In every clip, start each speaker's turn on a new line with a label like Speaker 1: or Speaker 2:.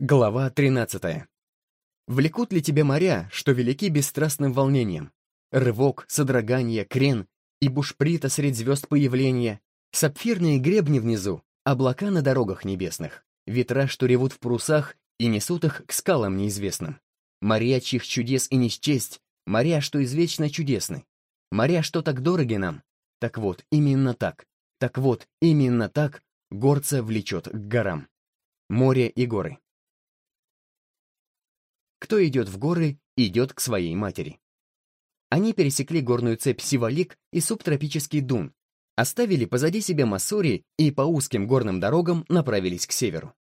Speaker 1: Глава 13. Влекут ли тебя моря, что велики бесстрастным волнением? Рывок, содрогание, крен и бушприта средь звезд появления, сапфирные гребни внизу, облака на дорогах небесных, ветра, что ревут в парусах и несут их к скалам неизвестным. Моря, чьих чудес и не счесть, моря, что извечно чудесны. Моря, что так дороги нам. Так вот, именно так. Так вот, именно так горца влечет к горам. Море и горы. Кто идет в горы, идет к своей матери. Они пересекли горную цепь Сивалик и субтропический Дун, оставили позади себя Массури и по узким горным дорогам направились к северу.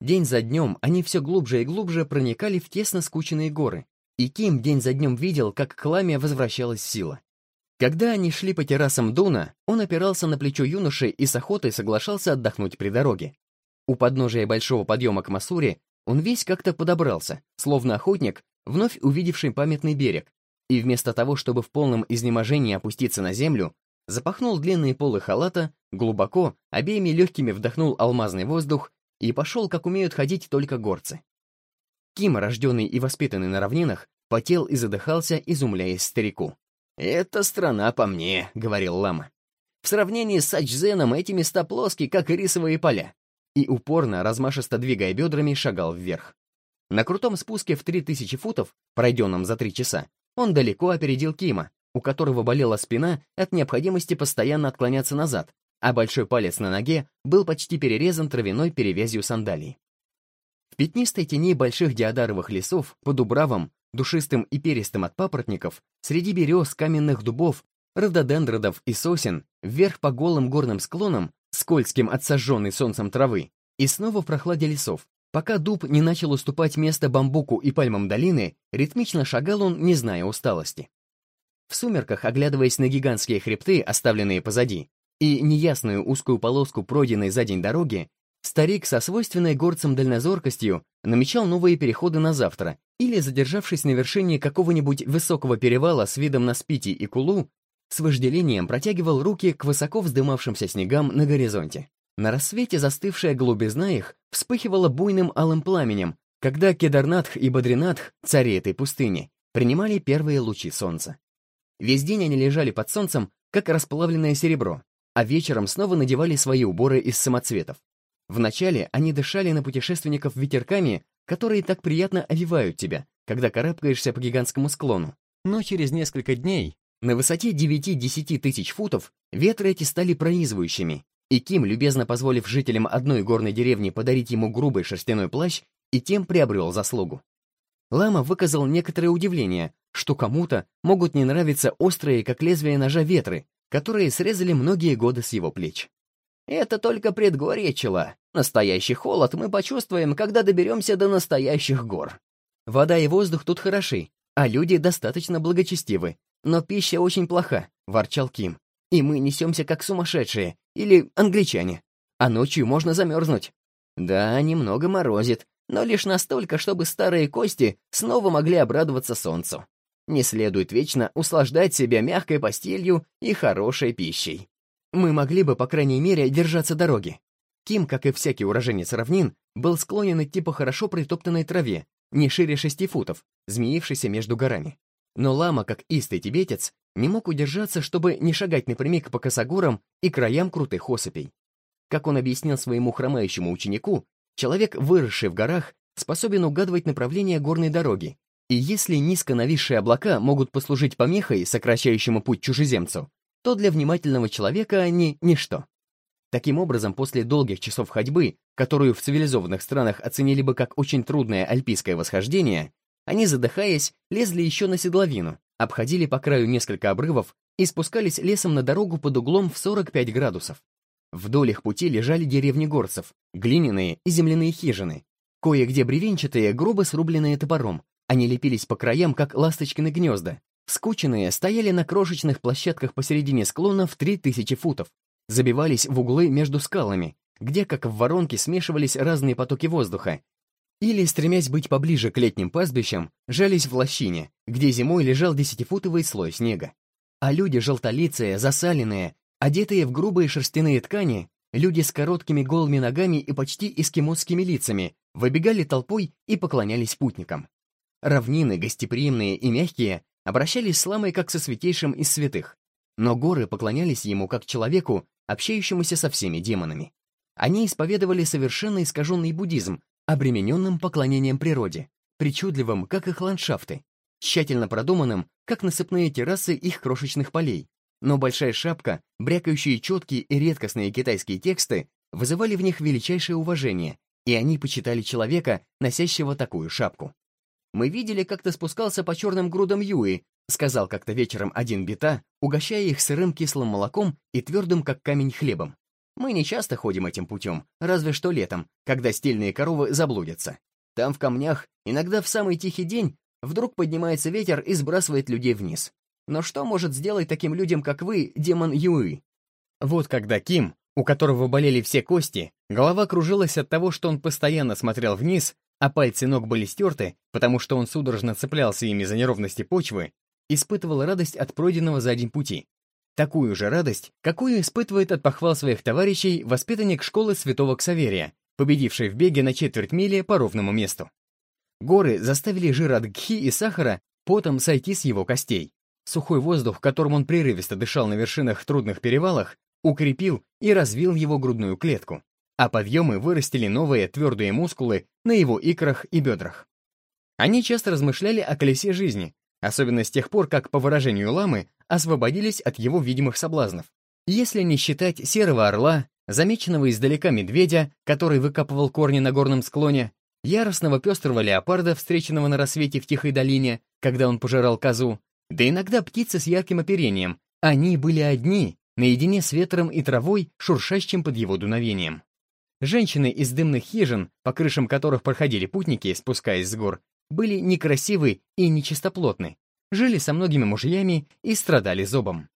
Speaker 1: День за днем они все глубже и глубже проникали в тесно скученные горы, и Ким день за днем видел, как к Ламе возвращалась сила. Когда они шли по террасам Дуна, он опирался на плечо юноши и с охотой соглашался отдохнуть при дороге. У подножия большого подъема к Масуре он весь как-то подобрался, словно охотник, вновь увидевший памятный берег, и вместо того, чтобы в полном изнеможении опуститься на землю, запахнул длинные полы халата, глубоко, обеими легкими вдохнул алмазный воздух и пошел, как умеют ходить только горцы. Ким, рожденный и воспитанный на равнинах, потел и задыхался, изумляясь старику. «Это страна по мне», — говорил лама. «В сравнении с Сачзеном эти места плоские, как рисовые поля и упорно, размашисто двигая бедрами, шагал вверх. На крутом спуске в 3000 футов, пройденном за три часа, он далеко опередил Кима, у которого болела спина от необходимости постоянно отклоняться назад, а большой палец на ноге был почти перерезан травяной перевязью сандалий. В пятнистой тени больших диадаровых лесов, под убравом, душистым и перистым от папоротников, среди берез, каменных дубов, рододендродов и сосен, вверх по голым горным склонам скользким от сожженной солнцем травы, и снова в прохладе лесов. Пока дуб не начал уступать место бамбуку и пальмам долины, ритмично шагал он, не зная усталости. В сумерках, оглядываясь на гигантские хребты, оставленные позади, и неясную узкую полоску пройденной за день дороги, старик со свойственной горцам дальнозоркостью намечал новые переходы на завтра или, задержавшись на вершине какого-нибудь высокого перевала с видом на Спити и Кулу, с вожделением протягивал руки к высоко вздымавшимся снегам на горизонте. На рассвете застывшая голубизна их вспыхивала буйным алым пламенем, когда Кедарнатх и Бадринатх, цари этой пустыни, принимали первые лучи солнца. Весь день они лежали под солнцем, как расплавленное серебро, а вечером снова надевали свои уборы из самоцветов. Вначале они дышали на путешественников ветерками, которые так приятно овивают тебя, когда карабкаешься по гигантскому склону. Но через несколько дней на высоте 9-10 тысяч футов ветры эти стали пронизывающими, и Ким, любезно позволив жителям одной горной деревни подарить ему грубый шерстяной плащ, и тем приобрел заслугу. Лама выказал некоторое удивление, что кому-то могут не нравиться острые, как лезвие ножа, ветры, которые срезали многие годы с его плеч. «Это только предгорье чела. Настоящий холод мы почувствуем, когда доберемся до настоящих гор. Вода и воздух тут хороши, а люди достаточно благочестивы, «Но пища очень плоха», — ворчал Ким. «И мы несемся как сумасшедшие, или англичане. А ночью можно замерзнуть». «Да, немного морозит, но лишь настолько, чтобы старые кости снова могли обрадоваться солнцу. Не следует вечно услаждать себя мягкой постелью и хорошей пищей. Мы могли бы, по крайней мере, держаться дороги». Ким, как и всякий уроженец равнин, был склонен идти по хорошо притоптанной траве, не шире шести футов, змеившейся между горами. Но лама, как истый тибетец, не мог удержаться, чтобы не шагать напрямик по косогорам и краям крутых осыпей. Как он объяснил своему хромающему ученику, человек, выросший в горах, способен угадывать направление горной дороги, и если низко нависшие облака могут послужить помехой, сокращающему путь чужеземцу, то для внимательного человека они — ничто. Таким образом, после долгих часов ходьбы, которую в цивилизованных странах оценили бы как очень трудное альпийское восхождение, они, задыхаясь, лезли еще на седловину, обходили по краю несколько обрывов и спускались лесом на дорогу под углом в 45 градусов. Вдоль их пути лежали деревни горцев, глиняные и земляные хижины, кое-где бревенчатые, грубо срубленные топором. Они лепились по краям, как ласточкины гнезда. Скученные стояли на крошечных площадках посередине склона в 3000 футов, забивались в углы между скалами, где, как в воронке, смешивались разные потоки воздуха, или, стремясь быть поближе к летним пастбищам, жались в лощине, где зимой лежал десятифутовый слой снега. А люди желтолицые, засаленные, одетые в грубые шерстяные ткани, люди с короткими голыми ногами и почти эскимосскими лицами, выбегали толпой и поклонялись путникам. Равнины, гостеприимные и мягкие, обращались с ламой как со святейшим из святых, но горы поклонялись ему как человеку, общающемуся со всеми демонами. Они исповедовали совершенно искаженный буддизм, обремененным поклонением природе, причудливым, как их ландшафты, тщательно продуманным, как насыпные террасы их крошечных полей. Но большая шапка, брякающие четкие и редкостные китайские тексты вызывали в них величайшее уважение, и они почитали человека, носящего такую шапку. «Мы видели, как ты спускался по черным грудам Юи», сказал как-то вечером один бита, угощая их сырым кислым молоком и твердым, как камень, хлебом. «Мы не часто ходим этим путем, разве что летом, когда стильные коровы заблудятся. Там в камнях, иногда в самый тихий день, вдруг поднимается ветер и сбрасывает людей вниз. Но что может сделать таким людям, как вы, демон Юи? Вот когда Ким, у которого болели все кости, голова кружилась от того, что он постоянно смотрел вниз, а пальцы ног были стерты, потому что он судорожно цеплялся ими за неровности почвы, испытывал радость от пройденного за день пути. Такую же радость, какую испытывает от похвал своих товарищей воспитанник школы святого Ксаверия, победивший в беге на четверть мили по ровному месту. Горы заставили жир от гхи и сахара потом сойти с его костей. Сухой воздух, которым он прерывисто дышал на вершинах трудных перевалах, укрепил и развил его грудную клетку, а подъемы вырастили новые твердые мускулы на его икрах и бедрах. Они часто размышляли о колесе жизни, особенно с тех пор, как, по выражению ламы, освободились от его видимых соблазнов. Если не считать серого орла, замеченного издалека медведя, который выкапывал корни на горном склоне, яростного пестрого леопарда, встреченного на рассвете в тихой долине, когда он пожирал козу, да иногда птицы с ярким оперением, они были одни, наедине с ветром и травой, шуршащим под его дуновением. Женщины из дымных хижин, по крышам которых проходили путники, спускаясь с гор, были некрасивы и нечистоплотны, жили со многими мужьями и страдали зобом.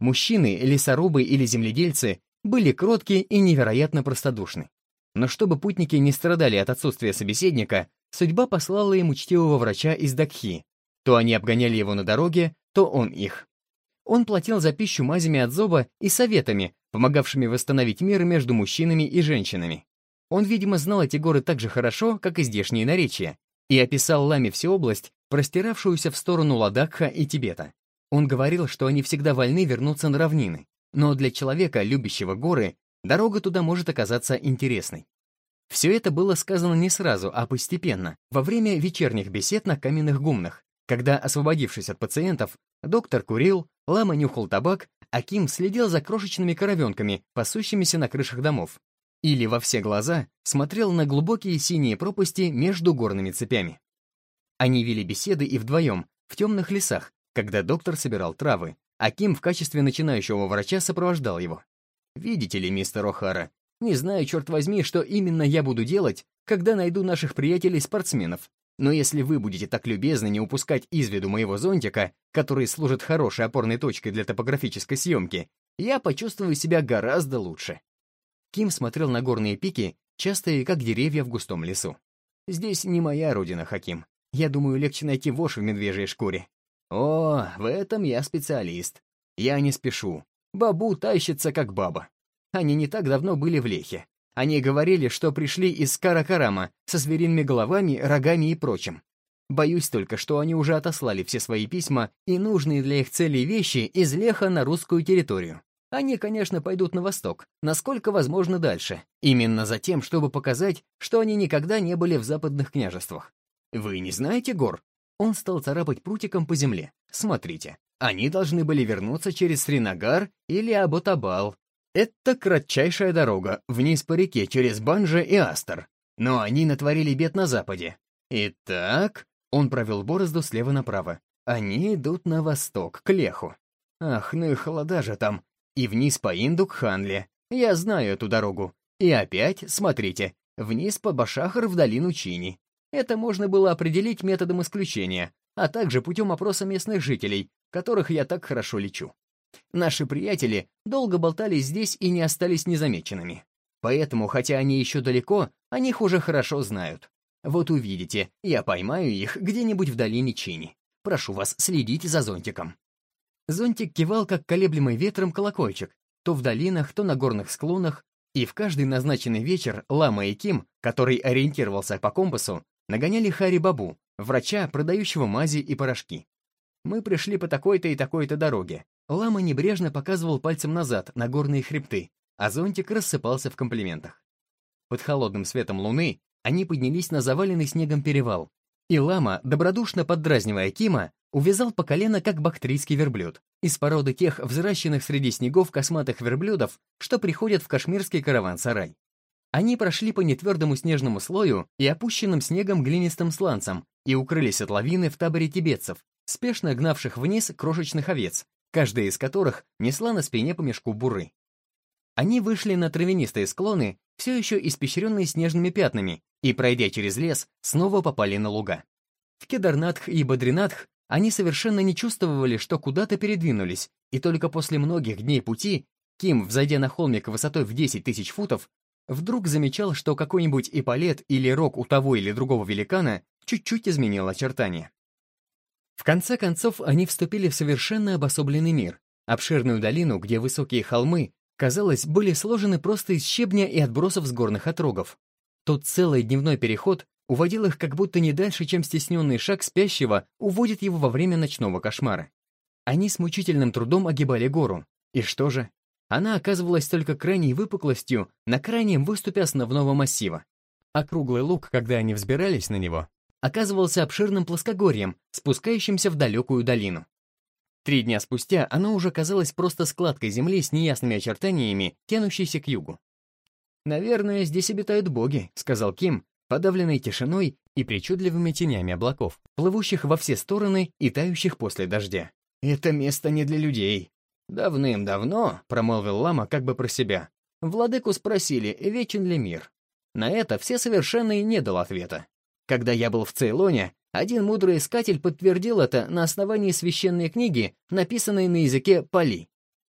Speaker 1: Мужчины, лесорубы или земледельцы были кроткие и невероятно простодушны. Но чтобы путники не страдали от отсутствия собеседника, судьба послала им учтивого врача из Дакхи. То они обгоняли его на дороге, то он их. Он платил за пищу мазями от зоба и советами, помогавшими восстановить мир между мужчинами и женщинами. Он, видимо, знал эти горы так же хорошо, как и здешние наречия, и описал Ламе всю область, простиравшуюся в сторону Ладакха и Тибета. Он говорил, что они всегда вольны вернуться на равнины, но для человека, любящего горы, дорога туда может оказаться интересной. Все это было сказано не сразу, а постепенно, во время вечерних бесед на каменных гумнах, когда, освободившись от пациентов, доктор курил, лама нюхал табак, а Ким следил за крошечными коровенками, пасущимися на крышах домов, или во все глаза смотрел на глубокие синие пропасти между горными цепями. Они вели беседы и вдвоем, в темных лесах, когда доктор собирал травы, а Ким в качестве начинающего врача сопровождал его. «Видите ли, мистер О'Хара, не знаю, черт возьми, что именно я буду делать, когда найду наших приятелей-спортсменов, но если вы будете так любезны не упускать из виду моего зонтика, который служит хорошей опорной точкой для топографической съемки, я почувствую себя гораздо лучше». Ким смотрел на горные пики, частые, как деревья в густом лесу. «Здесь не моя родина, Хаким. Я думаю, легче найти вошь в медвежьей шкуре. О, в этом я специалист. Я не спешу. Бабу тащится, как баба. Они не так давно были в Лехе. Они говорили, что пришли из Каракарама со звериными головами, рогами и прочим. Боюсь только, что они уже отослали все свои письма и нужные для их целей вещи из Леха на русскую территорию. Они, конечно, пойдут на восток, насколько возможно дальше, именно за тем, чтобы показать, что они никогда не были в западных княжествах. Вы не знаете гор? Он стал царапать прутиком по земле. «Смотрите, они должны были вернуться через Сринагар или Аботабал. Это кратчайшая дорога, вниз по реке, через Банжа и Астер. Но они натворили бед на западе. Итак...» Он провел борозду слева направо. «Они идут на восток, к Леху. Ах, ну и холода же там. И вниз по Инду к Ханле. Я знаю эту дорогу. И опять, смотрите, вниз по Башахар в долину Чини. Это можно было определить методом исключения, а также путем опроса местных жителей, которых я так хорошо лечу. Наши приятели долго болтались здесь и не остались незамеченными. Поэтому, хотя они еще далеко, о них уже хорошо знают. Вот увидите, я поймаю их где-нибудь в долине Чини. Прошу вас, следите за зонтиком. Зонтик кивал, как колеблемый ветром колокольчик, то в долинах, то на горных склонах, и в каждый назначенный вечер Лама и Ким который ориентировался по компасу, нагоняли Хари Бабу, врача, продающего мази и порошки. Мы пришли по такой-то и такой-то дороге. Лама небрежно показывал пальцем назад, на горные хребты, а зонтик рассыпался в комплиментах. Под холодным светом луны они поднялись на заваленный снегом перевал, и лама, добродушно поддразнивая Кима, увязал по колено, как бактрийский верблюд, из породы тех взращенных среди снегов косматых верблюдов, что приходят в кашмирский караван-сарай. Они прошли по нетвердому снежному слою и опущенным снегом глинистым сланцам и укрылись от лавины в таборе тибетцев, спешно гнавших вниз крошечных овец, каждая из которых несла на спине по мешку буры. Они вышли на травянистые склоны, все еще испещренные снежными пятнами, и, пройдя через лес, снова попали на луга. В Кедарнатх и Бадринатх они совершенно не чувствовали, что куда-то передвинулись, и только после многих дней пути Ким, взойдя на холмик высотой в 10 тысяч футов, вдруг замечал, что какой-нибудь эполет или рог у того или другого великана чуть-чуть изменил очертания. В конце концов, они вступили в совершенно обособленный мир, обширную долину, где высокие холмы, казалось, были сложены просто из щебня и отбросов с горных отрогов. Тот целый дневной переход уводил их как будто не дальше, чем стесненный шаг спящего уводит его во время ночного кошмара. Они с мучительным трудом огибали гору. И что же? Она оказывалась только крайней выпуклостью на крайнем выступе основного массива. А круглый луг, когда они взбирались на него, оказывался обширным плоскогорьем, спускающимся в далекую долину. Три дня спустя оно уже казалось просто складкой земли с неясными очертаниями, тянущейся к югу. «Наверное, здесь обитают боги», — сказал Ким, подавленный тишиной и причудливыми тенями облаков, плывущих во все стороны и тающих после дождя. «Это место не для людей». «Давным-давно», — промолвил лама как бы про себя, владыку спросили, вечен ли мир. На это все совершенный не дал ответа. Когда я был в Цейлоне, один мудрый искатель подтвердил это на основании священной книги, написанной на языке пали.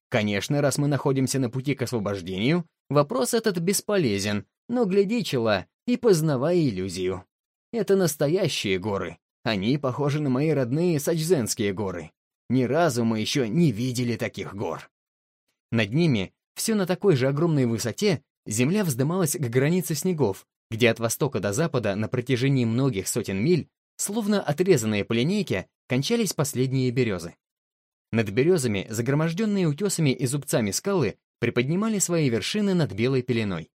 Speaker 1: Конечно, раз мы находимся на пути к освобождению, вопрос этот бесполезен, но гляди, чела, и познавай иллюзию. Это настоящие горы. Они похожи на мои родные Сачзенские горы. Ни разу мы еще не видели таких гор. Над ними, все на такой же огромной высоте, земля вздымалась к границе снегов, где от востока до запада на протяжении многих сотен миль, словно отрезанные по линейке, кончались последние березы. Над березами, загроможденные утесами и зубцами скалы, приподнимали свои вершины над белой пеленой.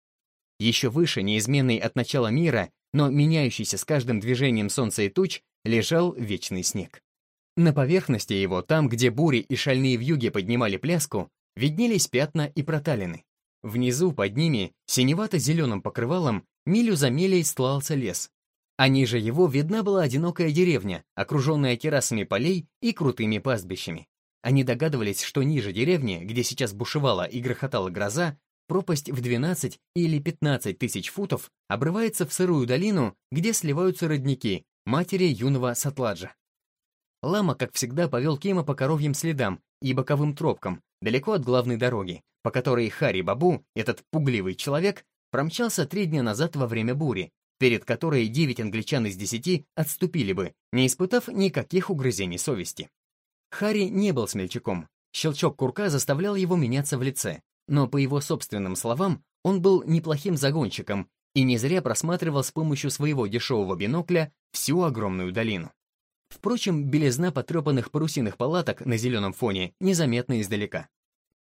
Speaker 1: Еще выше, неизменный от начала мира, но меняющийся с каждым движением солнца и туч, лежал вечный снег. На поверхности его, там, где бури и шальные вьюги поднимали пляску, виднелись пятна и проталины. Внизу, под ними, синевато-зеленым покрывалом, милю за милей стлался лес. А ниже его видна была одинокая деревня, окруженная террасами полей и крутыми пастбищами. Они догадывались, что ниже деревни, где сейчас бушевала и грохотала гроза, пропасть в 12 или 15 тысяч футов обрывается в сырую долину, где сливаются родники, матери юного Сатладжа. Лама, как всегда, повел Кима по коровьим следам и боковым тропкам, далеко от главной дороги, по которой Хари Бабу, этот пугливый человек, промчался три дня назад во время бури, перед которой девять англичан из десяти отступили бы, не испытав никаких угрызений совести. Хари не был смельчаком. Щелчок курка заставлял его меняться в лице, но, по его собственным словам, он был неплохим загонщиком и не зря просматривал с помощью своего дешевого бинокля всю огромную долину. Впрочем, белизна потрепанных парусиных палаток на зеленом фоне незаметна издалека.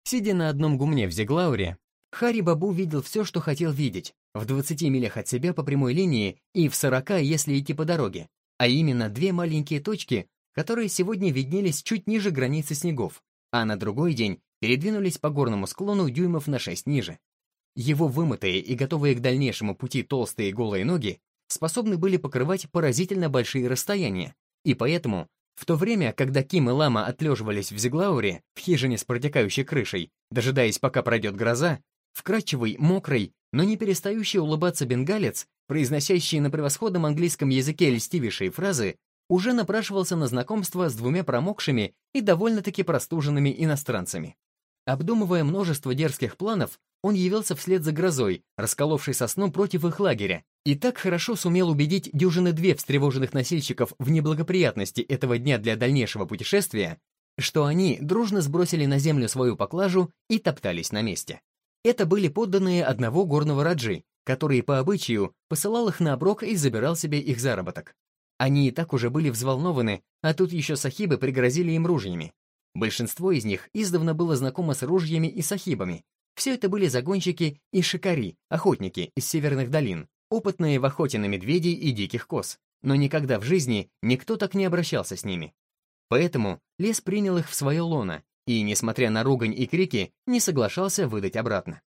Speaker 1: Сидя на одном гумне в Зеглауре, Хари Бабу видел все, что хотел видеть, в 20 милях от себя по прямой линии и в 40, если идти по дороге, а именно две маленькие точки, которые сегодня виднелись чуть ниже границы снегов, а на другой день передвинулись по горному склону дюймов на 6 ниже. Его вымытые и готовые к дальнейшему пути толстые голые ноги способны были покрывать поразительно большие расстояния, и поэтому в то время, когда Ким и Лама отлеживались в Зиглауре, в хижине с протекающей крышей, дожидаясь, пока пройдет гроза, вкрадчивый, мокрый, но не перестающий улыбаться бенгалец, произносящий на превосходном английском языке льстивейшие фразы, уже напрашивался на знакомство с двумя промокшими и довольно-таки простуженными иностранцами. Обдумывая множество дерзких планов, он явился вслед за грозой, расколовшей сосну против их лагеря, и так хорошо сумел убедить дюжины две встревоженных носильщиков в неблагоприятности этого дня для дальнейшего путешествия, что они дружно сбросили на землю свою поклажу и топтались на месте. Это были подданные одного горного раджи, который по обычаю посылал их на оброк и забирал себе их заработок. Они и так уже были взволнованы, а тут еще сахибы пригрозили им ружьями. Большинство из них издавна было знакомо с ружьями и сахибами. Все это были загонщики и шикари, охотники из северных долин, опытные в охоте на медведей и диких коз. Но никогда в жизни никто так не обращался с ними. Поэтому лес принял их в свое лоно и, несмотря на ругань и крики, не соглашался выдать обратно.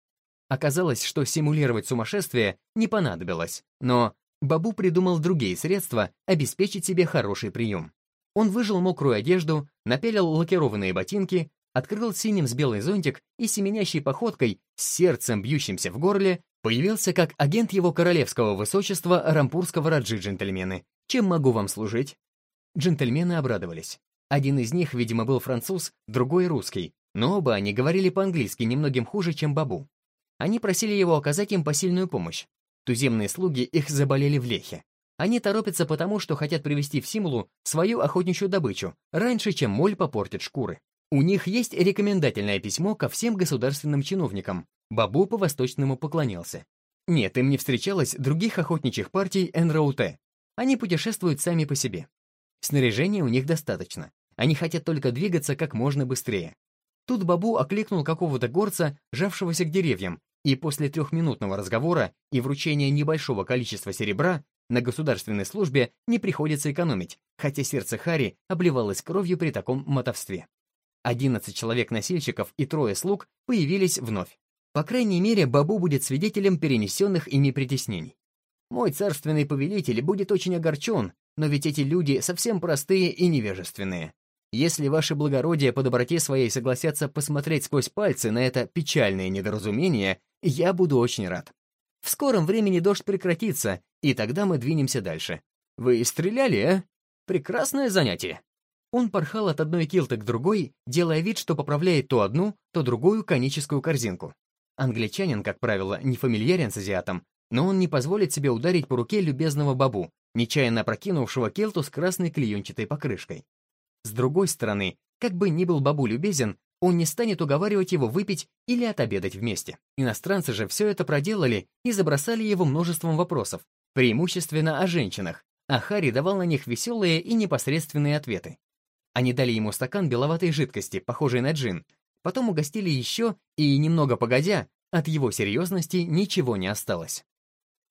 Speaker 1: Оказалось, что симулировать сумасшествие не понадобилось, но Бабу придумал другие средства обеспечить себе хороший прием. Он выжил мокрую одежду, напялил лакированные ботинки, открыл синим с белый зонтик и семенящей походкой, с сердцем бьющимся в горле, появился как агент его королевского высочества рампурского раджи джентльмены. Чем могу вам служить? Джентльмены обрадовались. Один из них, видимо, был француз, другой русский, но оба они говорили по-английски немногим хуже, чем Бабу. Они просили его оказать им посильную помощь. Туземные слуги их заболели в лехе. Они торопятся потому, что хотят привести в Симулу свою охотничью добычу, раньше, чем моль попортит шкуры. У них есть рекомендательное письмо ко всем государственным чиновникам. Бабу по-восточному поклонился. Нет, им не встречалось других охотничьих партий НРУТ. Они путешествуют сами по себе. Снаряжения у них достаточно. Они хотят только двигаться как можно быстрее. Тут Бабу окликнул какого-то горца, жавшегося к деревьям, и после трехминутного разговора и вручения небольшого количества серебра на государственной службе не приходится экономить, хотя сердце Хари обливалось кровью при таком мотовстве. Одиннадцать человек-носильщиков и трое слуг появились вновь. По крайней мере, Бабу будет свидетелем перенесенных ими притеснений. Мой царственный повелитель будет очень огорчен, но ведь эти люди совсем простые и невежественные. Если ваше благородие по доброте своей согласятся посмотреть сквозь пальцы на это печальное недоразумение, я буду очень рад. В скором времени дождь прекратится, и тогда мы двинемся дальше. Вы стреляли, а? Прекрасное занятие. Он порхал от одной килты к другой, делая вид, что поправляет то одну, то другую коническую корзинку. Англичанин, как правило, не фамильярен с азиатом, но он не позволит себе ударить по руке любезного бабу, нечаянно прокинувшего килту с красной клеенчатой покрышкой. С другой стороны, как бы ни был бабу любезен, он не станет уговаривать его выпить или отобедать вместе. Иностранцы же все это проделали и забросали его множеством вопросов, преимущественно о женщинах, а Харри давал на них веселые и непосредственные ответы. Они дали ему стакан беловатой жидкости, похожей на джин, потом угостили еще, и, немного погодя, от его серьезности ничего не осталось.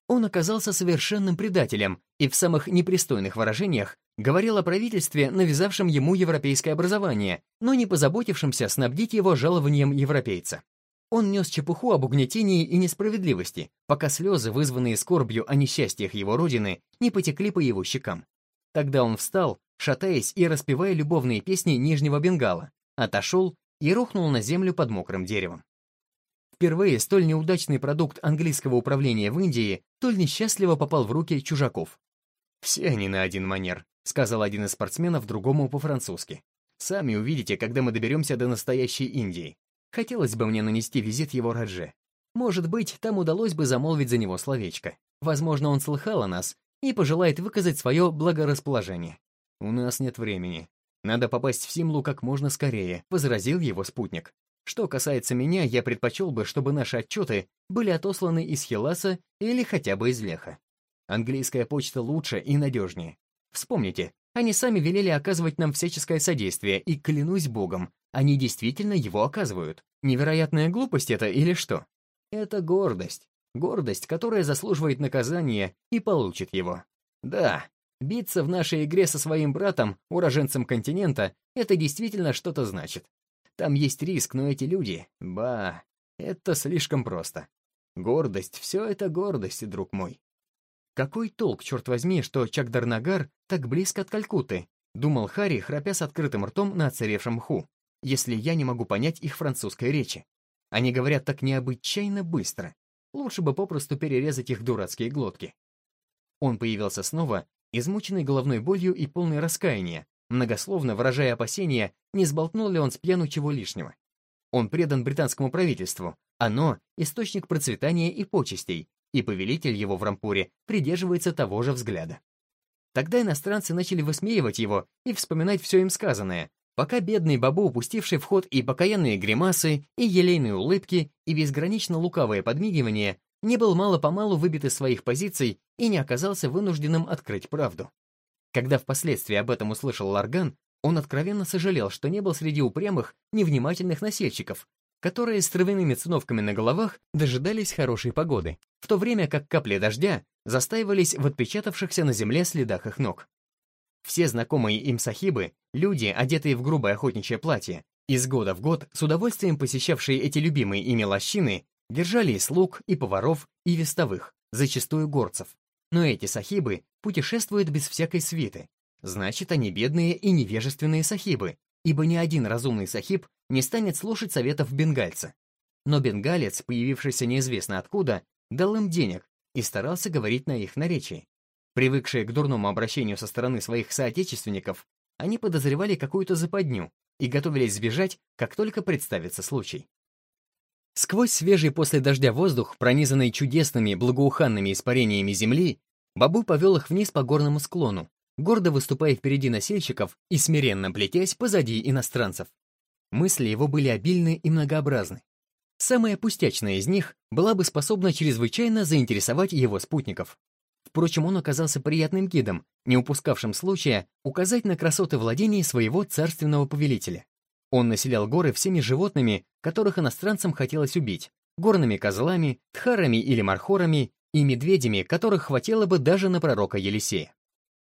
Speaker 1: Он оказался совершенным предателем и в самых непристойных выражениях говорил о правительстве, навязавшем ему европейское образование, но не позаботившемся снабдить его жалованием европейца. Он нес чепуху об угнетении и несправедливости, пока слезы, вызванные скорбью о несчастьях его родины, не потекли по его щекам. Тогда он встал, шатаясь и распевая любовные песни Нижнего Бенгала, отошел и рухнул на землю под мокрым деревом. Впервые столь неудачный продукт английского управления в Индии столь несчастливо попал в руки чужаков. «Все они на один манер», — сказал один из спортсменов другому по-французски. «Сами увидите, когда мы доберемся до настоящей Индии. Хотелось бы мне нанести визит его Радже. Может быть, там удалось бы замолвить за него словечко. Возможно, он слыхал о нас и пожелает выказать свое благорасположение. У нас нет времени. Надо попасть в Симлу как можно скорее», — возразил его спутник. Что касается меня, я предпочел бы, чтобы наши отчеты были отосланы из Хиласа или хотя бы из Леха. Английская почта лучше и надежнее. Вспомните, они сами велели оказывать нам всяческое содействие, и, клянусь богом, они действительно его оказывают. Невероятная глупость это или что? Это гордость. Гордость, которая заслуживает наказания и получит его. Да, биться в нашей игре со своим братом, уроженцем континента, это действительно что-то значит. Там есть риск, но эти люди... Ба, это слишком просто. Гордость, все это гордость, друг мой. Какой толк, черт возьми, что Чагдарнагар так близко от Калькутты? Думал Хари, храпя с открытым ртом на оцаревшем мху, если я не могу понять их французской речи. Они говорят так необычайно быстро. Лучше бы попросту перерезать их дурацкие глотки. Он появился снова, измученный головной болью и полный раскаяния, многословно выражая опасения, не сболтнул ли он с пьяну чего лишнего. Он предан британскому правительству, оно — источник процветания и почестей, и повелитель его в Рампуре придерживается того же взгляда. Тогда иностранцы начали высмеивать его и вспоминать все им сказанное, пока бедный бабу, упустивший в ход и покаянные гримасы, и елейные улыбки, и безгранично лукавое подмигивание, не был мало-помалу выбит из своих позиций и не оказался вынужденным открыть правду. Когда впоследствии об этом услышал Ларган, он откровенно сожалел, что не был среди упрямых, невнимательных носильщиков, которые с травяными циновками на головах дожидались хорошей погоды, в то время как капли дождя застаивались в отпечатавшихся на земле следах их ног. Все знакомые им сахибы, люди, одетые в грубое охотничье платье, из года в год с удовольствием посещавшие эти любимые ими лощины, держали и слуг, и поваров, и вестовых, зачастую горцев. Но эти сахибы путешествуют без всякой свиты. Значит, они бедные и невежественные сахибы, ибо ни один разумный сахиб не станет слушать советов бенгальца. Но бенгалец, появившийся неизвестно откуда, дал им денег и старался говорить на их наречии. Привыкшие к дурному обращению со стороны своих соотечественников, они подозревали какую-то западню и готовились сбежать, как только представится случай. Сквозь свежий после дождя воздух, пронизанный чудесными благоуханными испарениями земли, Бабу повел их вниз по горному склону, гордо выступая впереди носильщиков и смиренно плетясь позади иностранцев. Мысли его были обильны и многообразны. Самая пустячная из них была бы способна чрезвычайно заинтересовать его спутников. Впрочем, он оказался приятным гидом, не упускавшим случая указать на красоты владений своего царственного повелителя. Он населял горы всеми животными, которых иностранцам хотелось убить, горными козлами, тхарами или мархорами и медведями, которых хватило бы даже на пророка Елисея.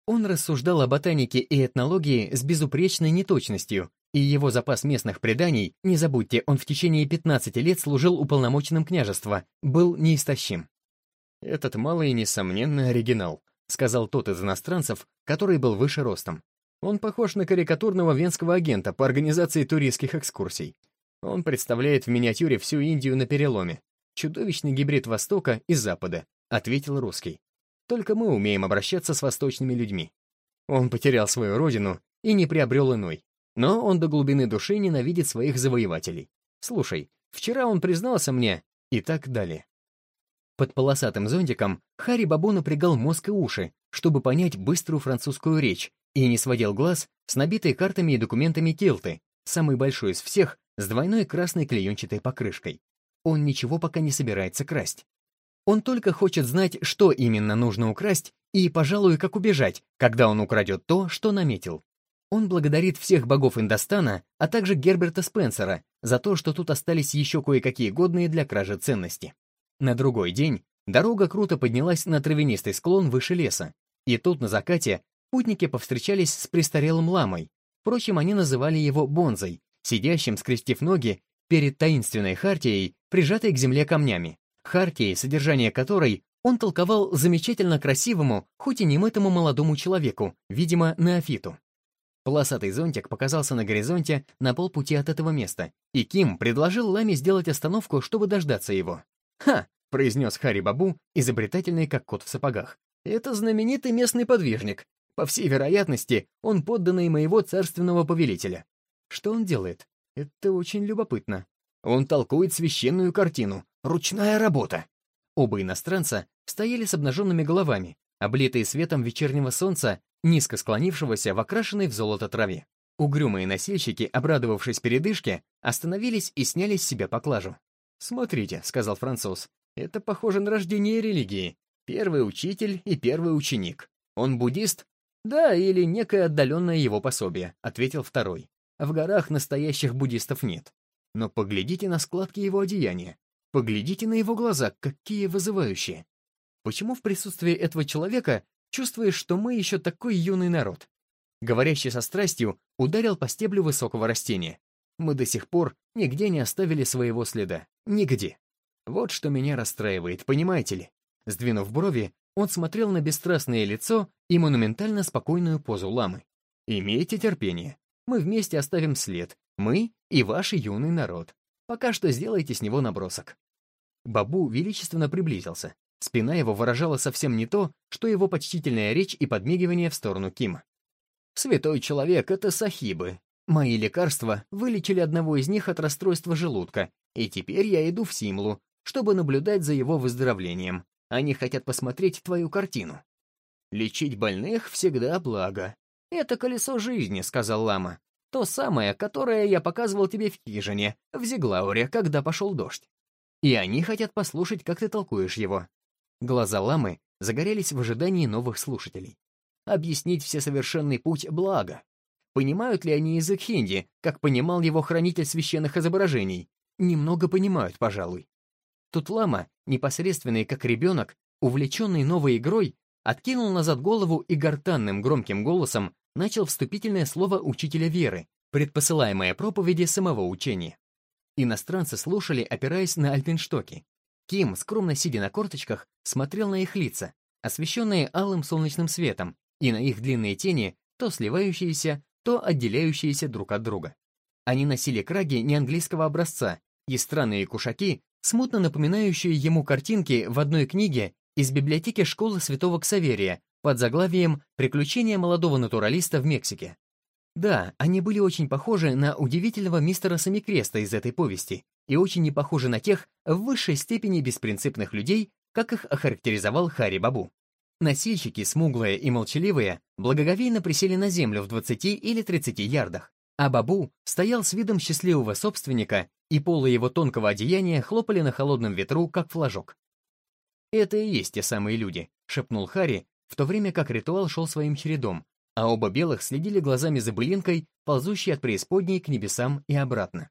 Speaker 1: Он рассуждал о ботанике и этнологии с безупречной неточностью, и его запас местных преданий, не забудьте, он в течение 15 лет служил уполномоченным княжества, был неистощим. «Этот малый, несомненно, оригинал», — сказал тот из иностранцев, который был выше ростом. «Он похож на карикатурного венского агента по организации туристских экскурсий. Он представляет в миниатюре всю Индию на переломе. Чудовищный гибрид Востока и Запада», — ответил русский. Только мы умеем обращаться с восточными людьми. Он потерял свою родину и не приобрел иной. Но он до глубины души ненавидит своих завоевателей. Слушай, вчера он признался мне и так далее. Под полосатым зонтиком Хари Бабу напрягал мозг и уши, чтобы понять быструю французскую речь, и не сводил глаз с набитой картами и документами Килты, самый большой из всех, с двойной красной клеенчатой покрышкой. Он ничего пока не собирается красть. Он только хочет знать, что именно нужно украсть, и, пожалуй, как убежать, когда он украдет то, что наметил. Он благодарит всех богов Индостана, а также Герберта Спенсера за то, что тут остались еще кое-какие годные для кражи ценности. На другой день дорога круто поднялась на травянистый склон выше леса, и тут на закате путники повстречались с престарелым ламой. Впрочем, они называли его Бонзой, сидящим, скрестив ноги, перед таинственной хартией, прижатой к земле камнями. Хартии, содержание которой он толковал замечательно красивому, хоть и немытому молодому человеку, видимо, неофиту. Полосатый зонтик показался на горизонте на полпути от этого места, и Ким предложил Ламе сделать остановку, чтобы дождаться его. «Ха!» — произнес Хари Бабу, изобретательный как кот в сапогах. «Это знаменитый местный подвижник. По всей вероятности, он подданный моего царственного повелителя. Что он делает? Это очень любопытно. Он толкует священную картину, Ручная работа. Оба иностранца стояли с обнаженными головами, облитые светом вечернего солнца, низко склонившегося в окрашенной в золото траве. Угрюмые носильщики, обрадовавшись передышке, остановились и сняли с себя поклажу. «Смотрите», — сказал француз, — «это похоже на рождение религии. Первый учитель и первый ученик. Он буддист?» «Да, или некое отдаленное его пособие», — ответил второй. «В горах настоящих буддистов нет. Но поглядите на складки его одеяния. Поглядите на его глаза, какие вызывающие. Почему в присутствии этого человека чувствуешь, что мы еще такой юный народ? Говорящий со страстью ударил по стеблю высокого растения. Мы до сих пор нигде не оставили своего следа. Нигде. Вот что меня расстраивает, понимаете ли? Сдвинув брови, он смотрел на бесстрастное лицо и монументально спокойную позу ламы. «Имейте терпение. Мы вместе оставим след. Мы и ваш юный народ. Пока что сделайте с него набросок». Бабу величественно приблизился. Спина его выражала совсем не то, что его почтительная речь и подмигивание в сторону Кима. «Святой человек — это сахибы. Мои лекарства вылечили одного из них от расстройства желудка, и теперь я иду в Симлу, чтобы наблюдать за его выздоровлением. Они хотят посмотреть твою картину». «Лечить больных всегда благо. Это колесо жизни», — сказал лама. «То самое, которое я показывал тебе в хижине, в Зиглауре, когда пошел дождь. И они хотят послушать, как ты толкуешь его». Глаза ламы загорелись в ожидании новых слушателей. Объяснить всесовершенный путь — благо. Понимают ли они язык хинди, как понимал его хранитель священных изображений? Немного понимают, пожалуй. Тут лама, непосредственный как ребенок, увлеченный новой игрой, откинул назад голову и гортанным громким голосом начал вступительное слово учителя веры, предпосылаемое проповеди самого учения. Иностранцы слушали, опираясь на альпинштоки. Ким, скромно сидя на корточках, смотрел на их лица, освещенные алым солнечным светом, и на их длинные тени, то сливающиеся, то отделяющиеся друг от друга. Они носили краги неанглийского образца и странные кушаки, смутно напоминающие ему картинки в одной книге из библиотеки школы Святого Ксаверия под заглавием «Приключения молодого натуралиста в Мексике». Да, они были очень похожи на удивительного мистера Самикреста из этой повести и очень не похожи на тех в высшей степени беспринципных людей, как их охарактеризовал Хари Бабу. Носильщики, смуглые и молчаливые, благоговейно присели на землю в 20 или 30 ярдах, а Бабу стоял с видом счастливого собственника, и полы его тонкого одеяния хлопали на холодном ветру, как флажок. «Это и есть те самые люди», — шепнул Хари, в то время как ритуал шел своим чередом, а оба белых следили глазами за былинкой, ползущей от преисподней к небесам и обратно.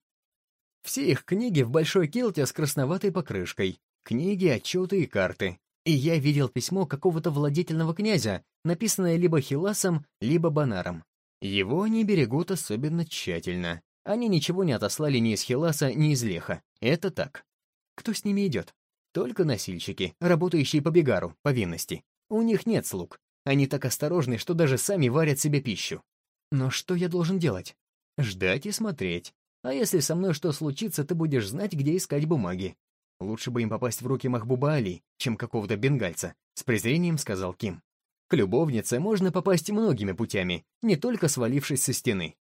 Speaker 1: Все их книги в большой килте с красноватой покрышкой, книги, отчеты и карты. И я видел письмо какого-то владетельного князя, написанное либо Хиласом, либо Банаром. Его они берегут особенно тщательно. Они ничего не отослали ни из Хиласа, ни из Леха. Это так. Кто с ними идет? Только носильщики, работающие по бегару, повинности. У них нет слуг. Они так осторожны, что даже сами варят себе пищу. Но что я должен делать? Ждать и смотреть. А если со мной что случится, ты будешь знать, где искать бумаги. Лучше бы им попасть в руки Махбуба Али, чем какого-то бенгальца, с презрением сказал Ким. К любовнице можно попасть многими путями, не только свалившись со стены.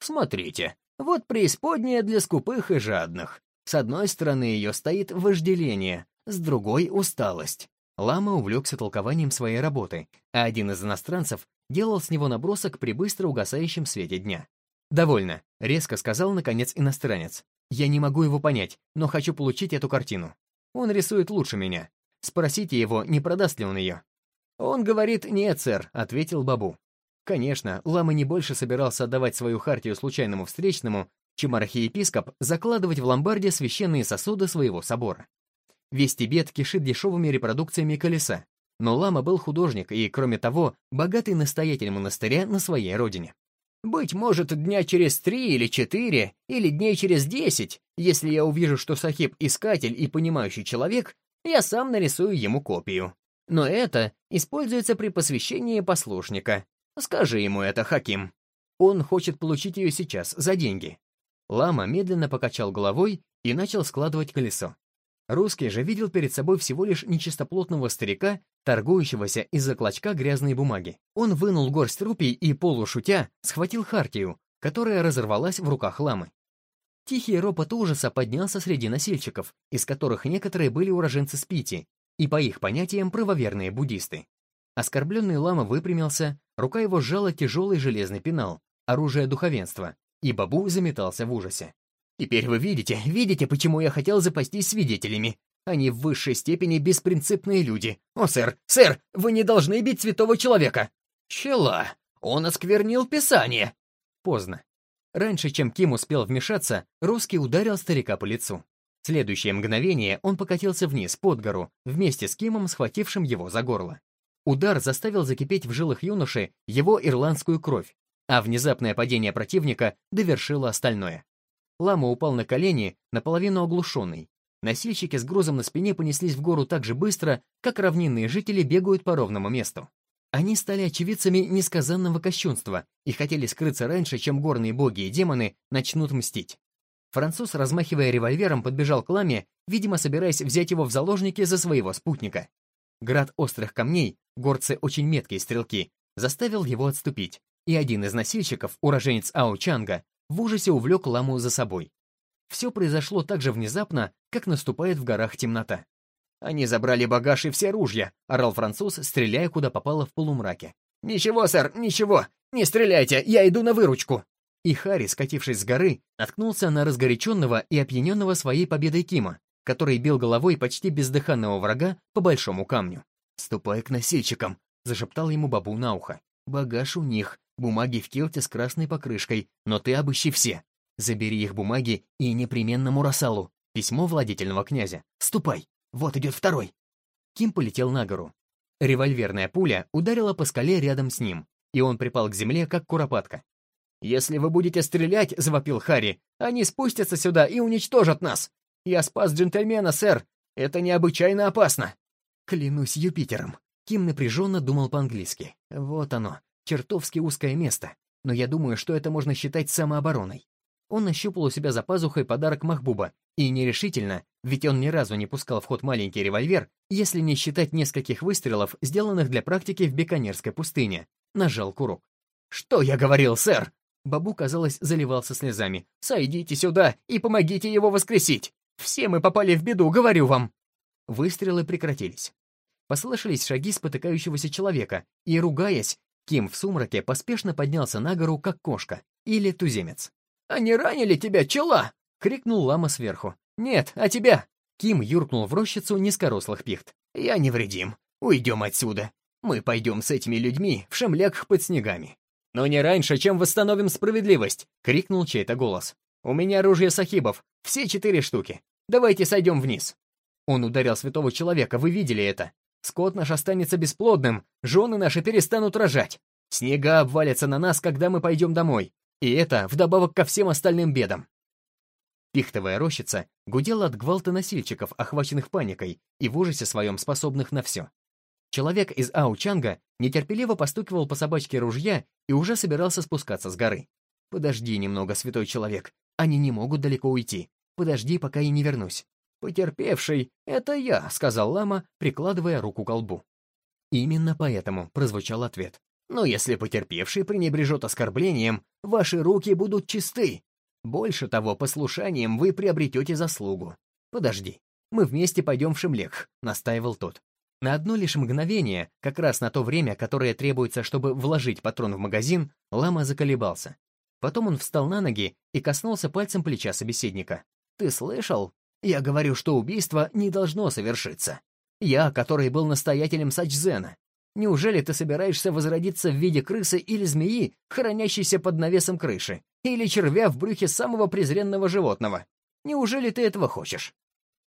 Speaker 1: Смотрите, вот преисподняя для скупых и жадных. С одной стороны ее стоит вожделение, с другой — усталость. Лама увлекся толкованием своей работы, а один из иностранцев делал с него набросок при быстро угасающем свете дня. «Довольно», — резко сказал, наконец, иностранец. «Я не могу его понять, но хочу получить эту картину. Он рисует лучше меня. Спросите его, не продаст ли он ее». «Он говорит, нет, сэр», — ответил Бабу. Конечно, Лама не больше собирался отдавать свою хартию случайному встречному, чем архиепископ закладывать в ломбарде священные сосуды своего собора. Весь Тибет кишит дешевыми репродукциями колеса, но Лама был художник и, кроме того, богатый настоятель монастыря на своей родине. «Быть может, дня через три или четыре, или дней через десять, если я увижу, что Сахиб — искатель и понимающий человек, я сам нарисую ему копию. Но это используется при посвящении послушника. Скажи ему это, Хаким. Он хочет получить ее сейчас, за деньги». Лама медленно покачал головой и начал складывать колесо. Русский же видел перед собой всего лишь нечистоплотного старика, торгующегося из-за клочка грязной бумаги. Он вынул горсть рупий и, полушутя, схватил хартию, которая разорвалась в руках ламы. Тихий ропот ужаса поднялся среди носильщиков, из которых некоторые были уроженцы Спити, и, по их понятиям, правоверные буддисты. Оскорбленный лама выпрямился, рука его сжала тяжелый железный пенал, оружие духовенства, и Бабу заметался в ужасе. Теперь вы видите, видите, почему я хотел запастись свидетелями. Они в высшей степени беспринципные люди. О, сэр, сэр, вы не должны бить святого человека. Чела, он осквернил Писание. Поздно. Раньше, чем Ким успел вмешаться, русский ударил старика по лицу. В следующее мгновение он покатился вниз, под гору, вместе с Кимом, схватившим его за горло. Удар заставил закипеть в жилах юноши его ирландскую кровь, а внезапное падение противника довершило остальное. Лама упал на колени, наполовину оглушенный. Носильщики с грузом на спине понеслись в гору так же быстро, как равнинные жители бегают по ровному месту. Они стали очевидцами несказанного кощунства и хотели скрыться раньше, чем горные боги и демоны начнут мстить. Француз, размахивая револьвером, подбежал к Ламе, видимо, собираясь взять его в заложники за своего спутника. Град острых камней, горцы очень меткие стрелки, заставил его отступить, и один из носильщиков, уроженец Аучанга, в ужасе увлек ламу за собой. Все произошло так же внезапно, как наступает в горах темнота. «Они забрали багаж и все ружья», — орал француз, стреляя куда попало в полумраке. «Ничего, сэр, ничего! Не стреляйте, я иду на выручку!» И Харри, скатившись с горы, наткнулся на разгоряченного и опьяненного своей победой Кима, который бил головой почти бездыханного врага по большому камню. «Ступай к носильщикам», — зашептал ему бабу на ухо. «Багаж у них, бумаги в килте с красной покрышкой, но ты обыщи все. Забери их бумаги и непременно Мурасалу. Письмо владетельного князя. Ступай, вот идет второй». Ким полетел на гору. Револьверная пуля ударила по скале рядом с ним, и он припал к земле, как куропатка. «Если вы будете стрелять», — завопил Харри, — «они спустятся сюда и уничтожат нас. Я спас джентльмена, сэр. Это необычайно опасно». Клянусь Юпитером. Ким напряженно думал по-английски. Вот оно, чертовски узкое место. Но я думаю, что это можно считать самообороной. Он нащупал у себя за пазухой подарок Махбуба и нерешительно, ведь он ни разу не пускал в ход маленький револьвер, если не считать нескольких выстрелов, сделанных для практики в Беконерской пустыне, нажал курок. «Что я говорил, сэр?» Бабу, казалось, заливался слезами. «Сойдите сюда и помогите его воскресить! Все мы попали в беду, говорю вам!» Выстрелы прекратились. Послышались шаги спотыкающегося человека, и, ругаясь, Ким в сумраке поспешно поднялся на гору, как кошка, или туземец. «Они ранили тебя, чела!» — крикнул лама сверху. «Нет, а тебя!» Ким юркнул в рощицу низкорослых пихт. «Я невредим. Уйдем отсюда. Мы пойдем с этими людьми в шемляках под снегами. «Но не раньше, чем восстановим справедливость!» — крикнул чей-то голос. «У меня оружие сахибов, все четыре штуки. Давайте сойдем вниз!» Он ударил святого человека, вы видели это. Скот наш останется бесплодным, жены наши перестанут рожать. Снега обвалятся на нас, когда мы пойдем домой. И это вдобавок ко всем остальным бедам. Пихтовая рощица гудела от гвалта носильщиков, охваченных паникой и в ужасе своем способных на все. Человек из Аучанга нетерпеливо постукивал по собачке ружья и уже собирался спускаться с горы. «Подожди немного, святой человек. Они не могут далеко уйти. Подожди, пока я не вернусь». «Потерпевший — это я», — сказал лама, прикладывая руку к колбу. Именно поэтому прозвучал ответ. «Но если потерпевший пренебрежет оскорблением, ваши руки будут чисты. Больше того, послушанием вы приобретете заслугу. Подожди, мы вместе пойдем в Шемлех», — настаивал тот. На одно лишь мгновение, как раз на то время, которое требуется, чтобы вложить патрон в магазин, Лама заколебался. Потом он встал на ноги и коснулся пальцем плеча собеседника. «Ты слышал? Я говорю, что убийство не должно совершиться. Я, который был настоятелем Сачзена. Неужели ты собираешься возродиться в виде крысы или змеи, хранящейся под навесом крыши, или червя в брюхе самого презренного животного? Неужели ты этого хочешь?»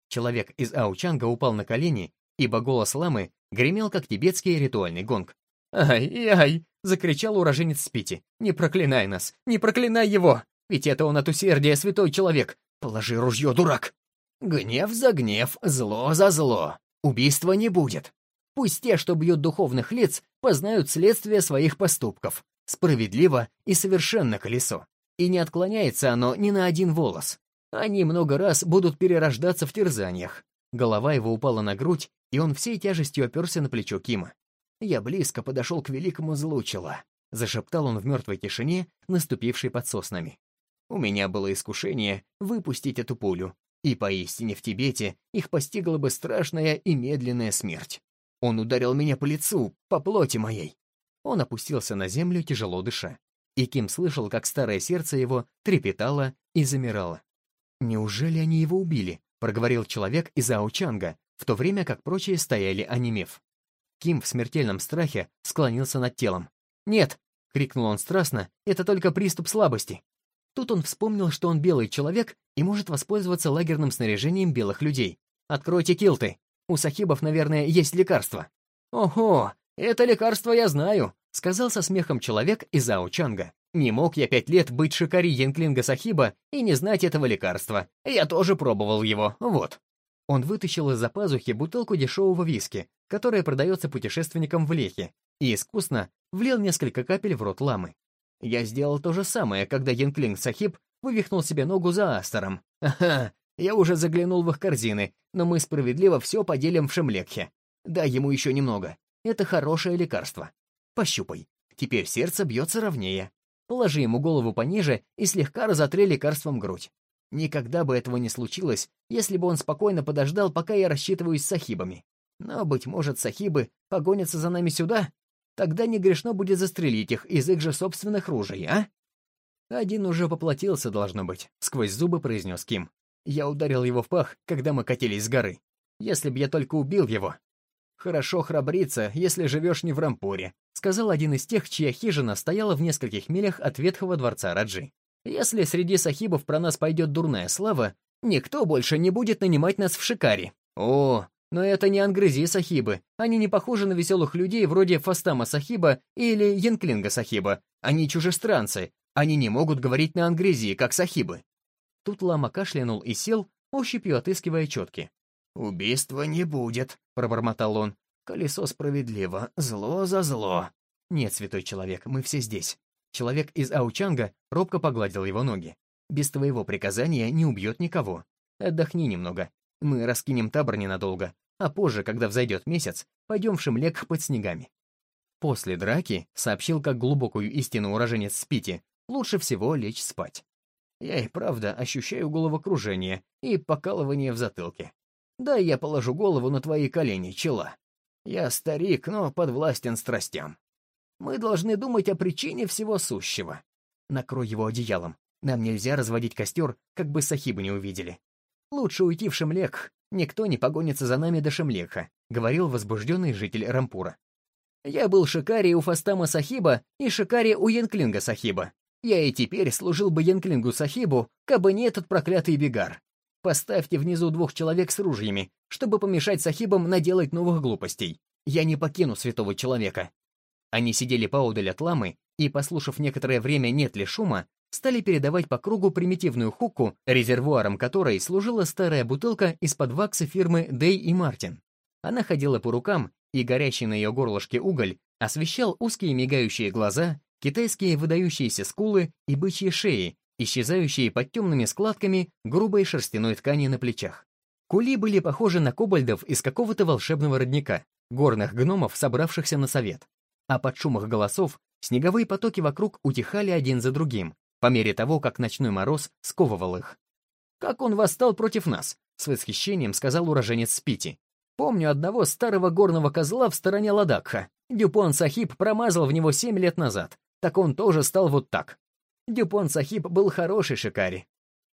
Speaker 1: Человек из Аучанга упал на колени ибо голос ламы гремел, как тибетский ритуальный гонг. «Ай-яй!» — закричал уроженец Спити. «Не проклинай нас! Не проклинай его! Ведь это он от усердия святой человек! Положи ружье, дурак!» «Гнев за гнев, зло за зло. Убийства не будет. Пусть те, что бьют духовных лиц, познают следствие своих поступков. Справедливо и совершенно колесо. И не отклоняется оно ни на один волос. Они много раз будут перерождаться в терзаниях. Голова его упала на грудь, и он всей тяжестью оперся на плечо Кима. «Я близко подошел к великому злу чела», — зашептал он в мертвой тишине, наступившей под соснами. «У меня было искушение выпустить эту пулю, и поистине в Тибете их постигла бы страшная и медленная смерть. Он ударил меня по лицу, по плоти моей». Он опустился на землю, тяжело дыша. И Ким слышал, как старое сердце его трепетало и замирало. «Неужели они его убили?» — проговорил человек из Аучанга, в то время как прочие стояли онемев. Ким в смертельном страхе склонился над телом. «Нет!» — крикнул он страстно, «это только приступ слабости!» Тут он вспомнил, что он белый человек и может воспользоваться лагерным снаряжением белых людей. «Откройте килты! У сахибов, наверное, есть лекарство!» «Ого! Это лекарство я знаю!» — сказал со смехом человек из Аучанга. «Не мог я пять лет быть шикари Янклинга Сахиба и не знать этого лекарства. Я тоже пробовал его, вот». Он вытащил из-за пазухи бутылку дешевого виски, которая продается путешественникам в Лехе, и искусно влил несколько капель в рот ламы. Я сделал то же самое, когда Янклинг Сахиб вывихнул себе ногу за Астером. Ага, я уже заглянул в их корзины, но мы справедливо все поделим в Шемлекхе. Дай ему еще немного. Это хорошее лекарство. Пощупай. Теперь сердце бьется ровнее. Положи ему голову пониже и слегка разотри лекарством грудь. Никогда бы этого не случилось, если бы он спокойно подождал, пока я рассчитываюсь с сахибами. Но, быть может, сахибы погонятся за нами сюда? Тогда не грешно будет застрелить их из их же собственных ружей, а? Один уже поплатился, должно быть, — сквозь зубы произнес Ким. Я ударил его в пах, когда мы катились с горы. Если б я только убил его. Хорошо храбриться, если живешь не в Рампуре, сказал один из тех, чья хижина стояла в нескольких милях от ветхого дворца Раджи. Если среди сахибов про нас пойдет дурная слава, никто больше не будет нанимать нас в Шикаре. О, но это не ангрызи сахибы. Они не похожи на веселых людей вроде Фастама сахиба или Янклинга сахиба. Они чужестранцы. Они не могут говорить на ангрези, как сахибы. Тут лама кашлянул и сел, ощупью отыскивая четки. «Убийства не будет», — пробормотал он. «Колесо справедливо, зло за зло». «Нет, святой человек, мы все здесь». Человек из Аучанга робко погладил его ноги. «Без твоего приказания не убьет никого. Отдохни немного. Мы раскинем табор ненадолго, а позже, когда взойдет месяц, пойдем в Шимлек под снегами». После драки, сообщил как глубокую истину уроженец Спити, лучше всего лечь спать. Я и правда ощущаю головокружение и покалывание в затылке. Да, я положу голову на твои колени, чела. Я старик, но подвластен страстям. Мы должны думать о причине всего сущего. Накрой его одеялом. Нам нельзя разводить костер, как бы сахибы не увидели. Лучше уйти в Шемлек. Никто не погонится за нами до Шемлекха, говорил возбужденный житель Рампура. Я был шикари у Фастама Сахиба и шикари у Янклинга Сахиба. Я и теперь служил бы Янклингу Сахибу, кабы не этот проклятый бегар. Поставьте внизу двух человек с ружьями, чтобы помешать сахибам наделать новых глупостей. Я не покину святого человека». Они сидели поодаль от ламы и, послушав некоторое время нет ли шума, стали передавать по кругу примитивную хуку, резервуаром которой служила старая бутылка из-под вакса фирмы Дэй и Мартин. Она ходила по рукам, и горящий на ее горлышке уголь освещал узкие мигающие глаза, китайские выдающиеся скулы и бычьи шеи, исчезающие под темными складками грубой шерстяной ткани на плечах. Кули были похожи на кобальдов из какого-то волшебного родника, горных гномов, собравшихся на совет. А под шум их голосов снеговые потоки вокруг утихали один за другим, по мере того, как ночной мороз сковывал их. «Как он восстал против нас!» — с восхищением сказал уроженец Спити. «Помню одного старого горного козла в стороне Ладакха. Дюпон Сахиб промазал в него семь лет назад. Так он тоже стал вот так. Дюпон Сахиб был хороший шикари.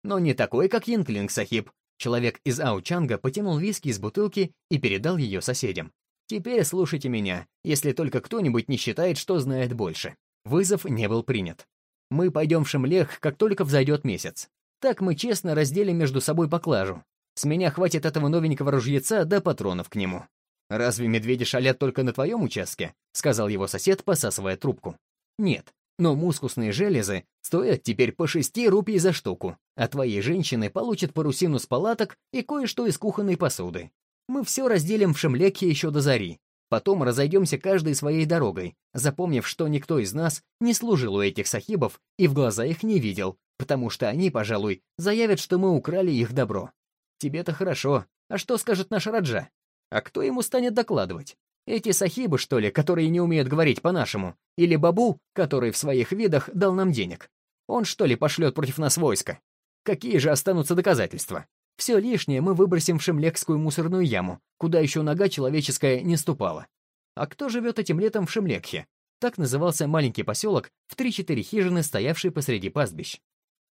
Speaker 1: Но не такой, как Янклинг Сахиб. Человек из Аучанга потянул виски из бутылки и передал ее соседям. Теперь слушайте меня, если только кто-нибудь не считает, что знает больше. Вызов не был принят. Мы пойдем в Шемлех, как только взойдет месяц. Так мы честно разделим между собой поклажу. С меня хватит этого новенького ружьеца до патронов к нему. «Разве медведи шалят только на твоем участке?» — сказал его сосед, посасывая трубку. «Нет, но мускусные железы стоят теперь по шести рупий за штуку, а твои женщины получат парусину с палаток и кое-что из кухонной посуды. Мы все разделим в Шемлеке еще до зари. Потом разойдемся каждой своей дорогой, запомнив, что никто из нас не служил у этих сахибов и в глаза их не видел, потому что они, пожалуй, заявят, что мы украли их добро. Тебе-то хорошо, а что скажет наш Раджа? А кто ему станет докладывать? Эти сахибы, что ли, которые не умеют говорить по-нашему? Или бабу, который в своих видах дал нам денег? Он, что ли, пошлет против нас войско? Какие же останутся доказательства? Все лишнее мы выбросим в Шемлекскую мусорную яму, куда еще нога человеческая не ступала. А кто живет этим летом в Шемлекхе? Так назывался маленький поселок в три-четыре хижины, стоявший посреди пастбищ.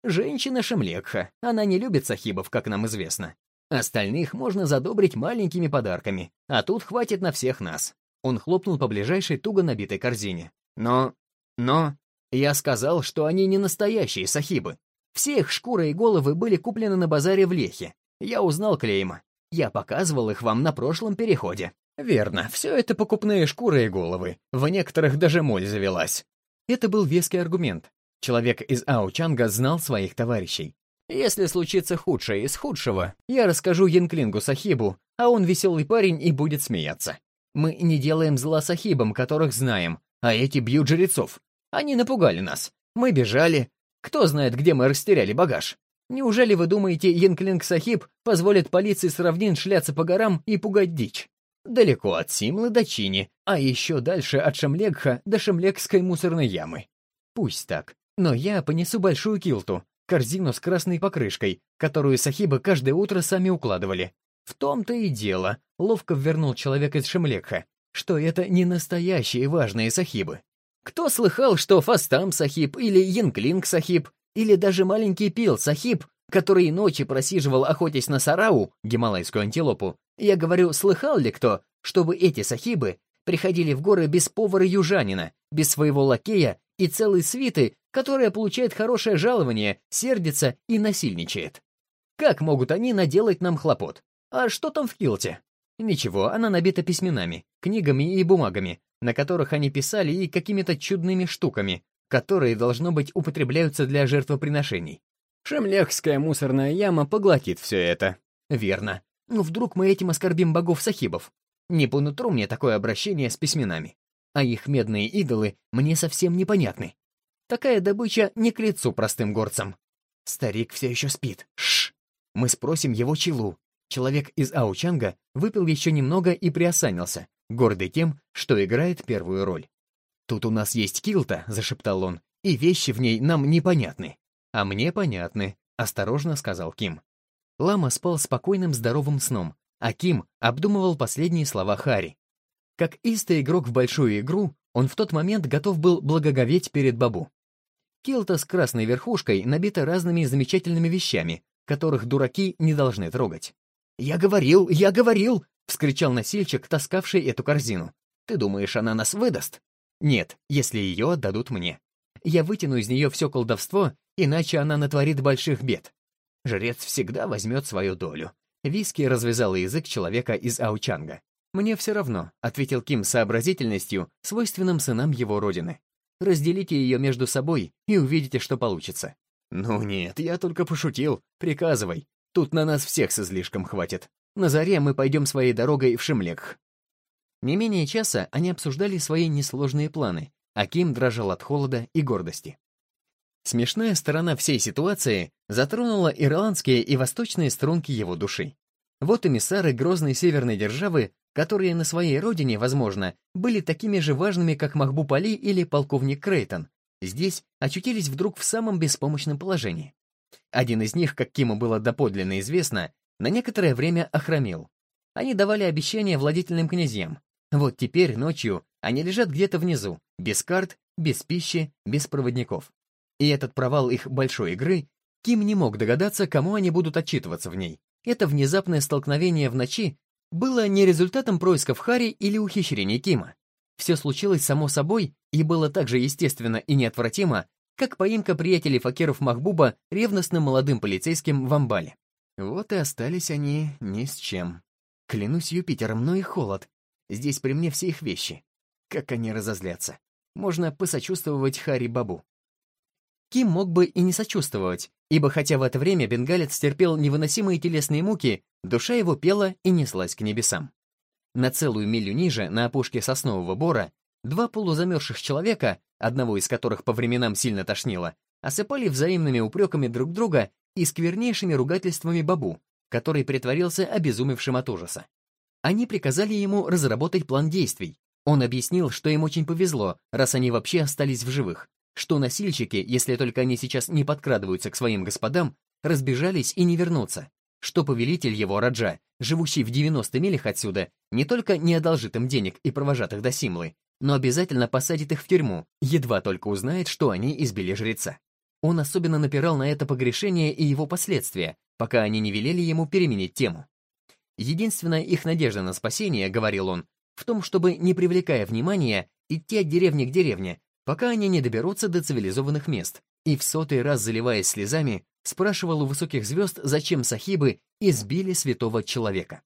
Speaker 1: Женщина Шемлекха, она не любит сахибов, как нам известно. Остальных можно задобрить маленькими подарками, а тут хватит на всех нас. Он хлопнул по ближайшей туго набитой корзине. Но... но... Я сказал, что они не настоящие сахибы. Все их шкуры и головы были куплены на базаре в Лехе. Я узнал клейма. Я показывал их вам на прошлом переходе. Верно, все это покупные шкуры и головы. В некоторых даже моль завелась. Это был веский аргумент. Человек из Аучанга знал своих товарищей. Если случится худшее из худшего, я расскажу Янклингу Сахибу, а он веселый парень и будет смеяться. Мы не делаем зла Сахибам, которых знаем, а эти бьют жрецов. Они напугали нас. Мы бежали. Кто знает, где мы растеряли багаж. Неужели вы думаете, Янклинг Сахиб позволит полиции с шляться по горам и пугать дичь? Далеко от Симлы до Чини, а еще дальше от Шамлегха до Шамлегской мусорной ямы. Пусть так, но я понесу большую килту, корзину с красной покрышкой, которую сахибы каждое утро сами укладывали. В том-то и дело, ловко вернул человек из Шемлекха, что это не настоящие важные сахибы. Кто слыхал, что Фастам сахиб или Янклинг сахиб, или даже маленький Пил сахиб который ночи просиживал, охотясь на сарау, гималайскую антилопу, я говорю, слыхал ли кто, чтобы эти сахибы приходили в горы без повара-южанина, без своего лакея и целой свиты, которая получает хорошее жалование, сердится и насильничает? Как могут они наделать нам хлопот? А что там в килте? Ничего, она набита письменами, книгами и бумагами, на которых они писали и какими-то чудными штуками, которые, должно быть, употребляются для жертвоприношений. Шемлехская мусорная яма поглотит все это. Верно. Ну вдруг мы этим оскорбим богов-сахибов? Не по нутру мне такое обращение с письменами. А их медные идолы мне совсем непонятны. Такая добыча не к лицу простым горцам. Старик все еще спит. Шш. Мы спросим его челу. Человек из Аучанга выпил еще немного и приосанился, гордый тем, что играет первую роль. «Тут у нас есть килта», — зашептал он, — «и вещи в ней нам непонятны». «А мне понятны», — осторожно сказал Ким. Лама спал спокойным здоровым сном, а Ким обдумывал последние слова Хари. Как истый игрок в большую игру, он в тот момент готов был благоговеть перед Бабу. Килта с красной верхушкой набита разными замечательными вещами, которых дураки не должны трогать. «Я говорил, я говорил!» — вскричал носильщик, таскавший эту корзину. «Ты думаешь, она нас выдаст?» «Нет, если ее отдадут мне. Я вытяну из нее все колдовство, иначе она натворит больших бед. Жрец всегда возьмет свою долю». Виски развязал язык человека из Аучанга. «Мне все равно», — ответил Ким сообразительностью, свойственным сынам его родины. «Разделите ее между собой и увидите, что получится». «Ну нет, я только пошутил. Приказывай. Тут на нас всех с излишком хватит. На заре мы пойдем своей дорогой в Шемлек». Не менее часа они обсуждали свои несложные планы, а Ким дрожал от холода и гордости. Смешная сторона всей ситуации затронула ирландские и восточные струнки его души. Вот эмиссары грозной северной державы, которые на своей родине, возможно, были такими же важными, как Махбуб Али или полковник Крейтон, здесь очутились вдруг в самом беспомощном положении. Один из них, как Киму было доподлинно известно, на некоторое время охромел. Они давали обещания владетельным князьям. Вот теперь, ночью, они лежат где-то внизу, без карт, без пищи, без проводников. И этот провал их большой игры, Ким не мог догадаться, кому они будут отчитываться в ней. Это внезапное столкновение в ночи было не результатом происков Хари или ухищрений Кима. Все случилось само собой и было так же естественно и неотвратимо, как поимка приятелей факиров Махбуба ревностным молодым полицейским в Амбале. Вот и остались они ни с чем. Клянусь Юпитером, но и холод. Здесь при мне все их вещи. Как они разозлятся. Можно посочувствовать Хари Бабу. Ким мог бы и не сочувствовать, ибо хотя в это время бенгалец терпел невыносимые телесные муки, душа его пела и неслась к небесам. На целую милю ниже, на опушке соснового бора, два полузамерзших человека, одного из которых по временам сильно тошнило, осыпали взаимными упреками друг друга и сквернейшими ругательствами бабу, который притворился обезумевшим от ужаса. Они приказали ему разработать план действий. Он объяснил, что им очень повезло, раз они вообще остались в живых, что носильщики, если только они сейчас не подкрадываются к своим господам, разбежались и не вернутся, что повелитель его, Раджа, живущий в 90 милях отсюда, не только не одолжит им денег и провожат их до Симлы, но обязательно посадит их в тюрьму, едва только узнает, что они избили жреца. Он особенно напирал на это погрешение и его последствия, пока они не велели ему переменить тему. Единственная их надежда на спасение, говорил он, в том, чтобы, не привлекая внимания, идти от деревни к деревне, пока они не доберутся до цивилизованных мест, и в сотый раз, заливаясь слезами, спрашивал у высоких звезд, зачем сахибы избили святого человека.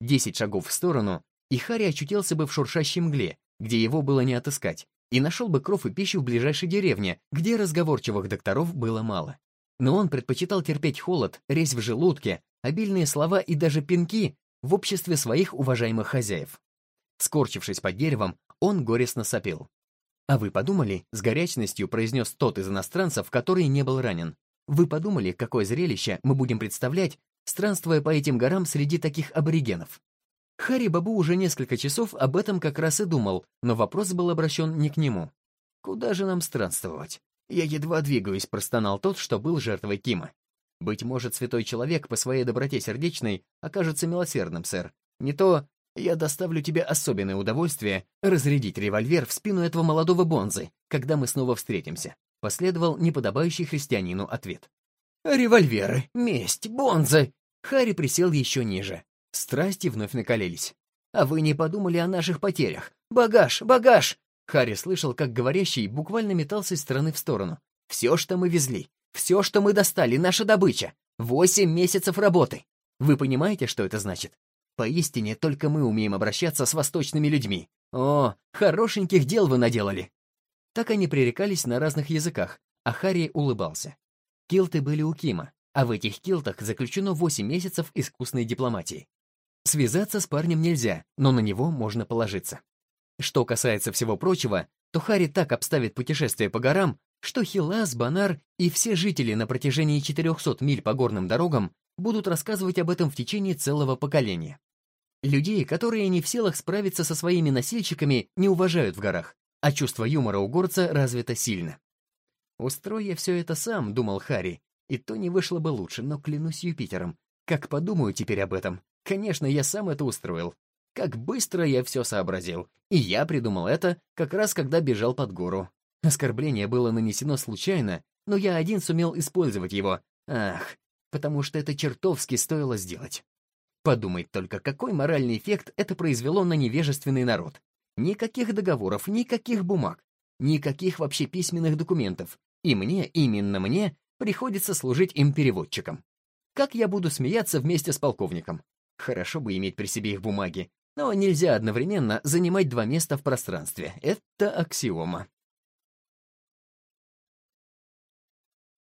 Speaker 1: Десять шагов в сторону, и Хари очутился бы в шуршащей мгле, где его было не отыскать, и нашел бы кров и пищу в ближайшей деревне, где разговорчивых докторов было мало. Но он предпочитал терпеть холод, резь в желудке, обильные слова и даже пинки в обществе своих уважаемых хозяев. Скорчившись под деревом, он горестно сопел. «А вы подумали?» — с горячностью произнес тот из иностранцев, который не был ранен. «Вы подумали, какое зрелище мы будем представлять, странствуя по этим горам среди таких аборигенов?» Хари Бабу уже несколько часов об этом как раз и думал, но вопрос был обращен не к нему. «Куда же нам странствовать?» «Я едва двигаюсь», — простонал тот, что был жертвой Кима. «Быть может, святой человек по своей доброте сердечной окажется милосердным, сэр. Не то я доставлю тебе особенное удовольствие разрядить револьвер в спину этого молодого бонзы, когда мы снова встретимся», — последовал неподобающий христианину ответ. Револьверы, месть, бонзы. Харри присел еще ниже. Страсти вновь накалились. «А вы не подумали о наших потерях? Багаж, багаж!» Харри слышал, как говорящий буквально метался из стороны в сторону. «Все, что мы везли, все, что мы достали, наша добыча. Восемь месяцев работы. Вы понимаете, что это значит? Поистине, только мы умеем обращаться с восточными людьми. О, хорошеньких дел вы наделали!» Так они пререкались на разных языках, а Харри улыбался. Килты были у Кима, а в этих килтах заключено 8 месяцев искусной дипломатии. Связаться с парнем нельзя, но на него можно положиться. Что касается всего прочего, то Хари так обставит путешествие по горам, что Хилас, Банар и все жители на протяжении 400 миль по горным дорогам будут рассказывать об этом в течение целого поколения. Людей, которые не в силах справиться со своими носильщиками, не уважают в горах, а чувство юмора у горца развито сильно. «Устрой я все это сам», — думал Хари, и то не вышло бы лучше, но клянусь Юпитером. Как подумаю теперь об этом, конечно, я сам это устроил. Как быстро я все сообразил. И я придумал это, как раз когда бежал под гору. Оскорбление было нанесено случайно, но я один сумел использовать его. Ах, потому что это чертовски стоило сделать. Подумать только, какой моральный эффект это произвело на невежественный народ. Никаких договоров, никаких бумаг, никаких вообще письменных документов. И мне, именно мне, приходится служить им переводчиком. Как я буду смеяться вместе с полковником? Хорошо бы иметь при себе их бумаги, но нельзя одновременно занимать два места в пространстве. Это аксиома.